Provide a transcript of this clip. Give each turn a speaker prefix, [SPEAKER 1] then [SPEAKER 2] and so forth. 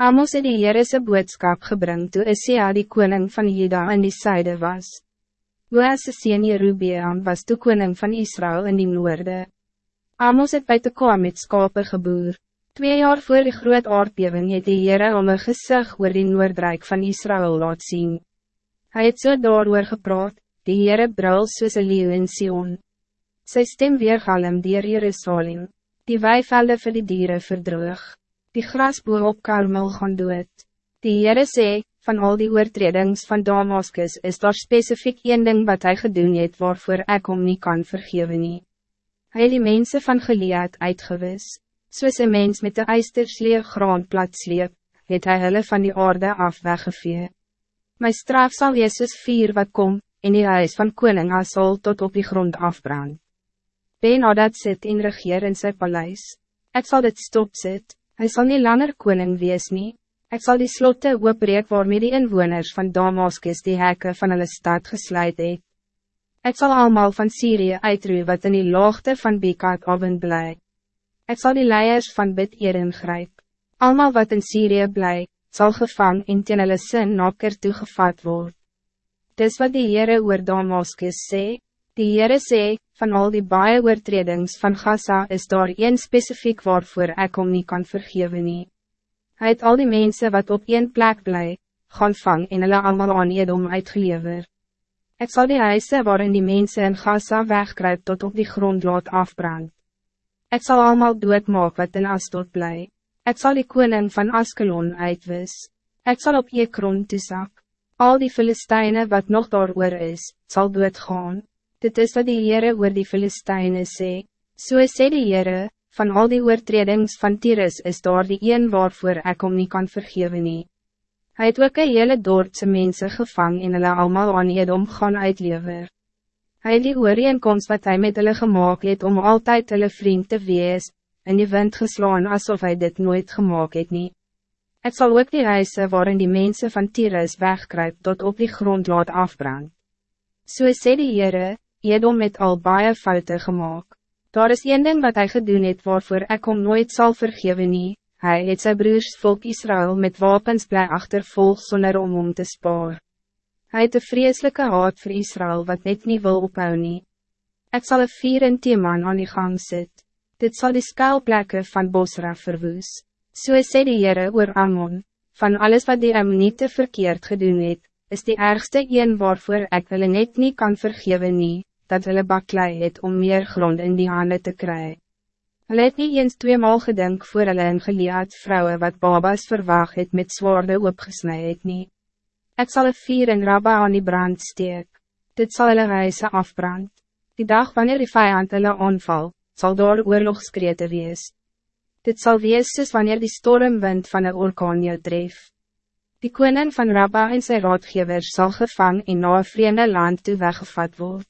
[SPEAKER 1] Amos het die Heerese boodskap gebring toe Isia die koning van Juda in die syde was. Boas se sien Jerubeam was toe koning van Israël in die noorde. Amos het by te kwam met skape geboer. Twee jaar voor die groot aardbeving het die Heere om een gezicht oor die noordrijk van Israël laat zien. Hij het so daar gepraat, die Heere brul soos een leeuw in Sion. Sy stem weergalm dier Jerusalem, die weivelde vir die dieren verdroog, die grasboer op Karmel gaan dood. Die Heere sê, van al die oortredings van Damascus is daar specifiek een ding wat hij gedoen het waarvoor ek om nie kan vergeven nie. Hy die mense van Gilead uitgewis, soos een mens met de eisterslee graan plat sleep, het hy hulle van die aarde af weggevee. My straf sal soos vier wat kom, en die huis van koning Asol tot op die grond afbrand. Ben Hadad sit en regeer in sy paleis. Ek sal dit stopzet, hy sal nie langer koning wees nie. Ek sal die slotte oopbreek waarmee die inwoners van Damascus die hekke van hulle stad gesluit het. Ek sal allemaal van Syrië uitroe wat in die laagte van Bekat oven bly. Ek sal die leiers van Bid Eren grijp. Almal wat in Syrië bly, zal gevang en teen hulle sin naker toegevat word. Dis wat die Heere oor Damascus sê, die Heere sê, van al die baie oortredings van Gaza is daar een specifiek waarvoor ek om nie kan vergeven nie. Hy het al die mensen wat op één plek bly, gaan vang en hulle allemaal aan Edom uitgelever. Ik zal die huise waarin die mensen in Gaza wegkruip tot op die grond laat afbrand. Ik zal allemaal doodmaak wat in Astot bly. Ik zal die koning van Askelon uitwis. Ik zal op je kron toezak. Al die Filistijnen wat nog daar oor is, zal doodgaan. Dit is wat die Heere oor die Filistijnen sê. So sê die Heere, van al die oortredings van Tyrus is daar die een waarvoor ek om nie kan vergeven nie. Hy het ook een hele doordse mense gevang en hulle allemaal aan Edom gaan uitlever. Hy het die ooreenkomst wat hij met hulle gemaakt het om altijd hulle vriend te wees, in die wind geslaan alsof hij dit nooit gemaakt het niet. Het zal ook die huise waarin die mensen van Tyrus wegkruip tot op die grond laat afbrand. So sê die Heere, Edom met al baie foute gemaakt. Daar is een ding wat hij gedoen het waarvoor ek om nooit zal vergeven nie, hy het sy broers volk Israël met wapens bly achtervolg sonder om om te spaar. Hij het een vreselijke haat voor Israël wat net niet wil ophou nie. Ek sal een vier in Teman aan die gang sit. Dit zal die skuilplekke van Bosra verwoes. So sê die Heere oor Ammon, van alles wat die Ammonite verkeerd gedoen het, is die ergste een waarvoor ek hulle net niet kan vergeven nie, dat hulle baklei het om meer grond in die handen te krijgen. Hulle het nie eens tweemaal gedink voor hulle in geleerd vrouwen wat babas verwacht het met zwaarde opgesnij het nie. Ek sal een vier in Rabba aan die brand steek, dit zal hulle reise afbrand. Die dag wanneer die vijand hulle aanval, zal daar oorlogskrete wees. Dit zal wees soos wanneer die stormwind van een orkaan jou tref. Die koning van Rabba en zijn raadgevers zal gevang en na een vreemde land toe weggevat word.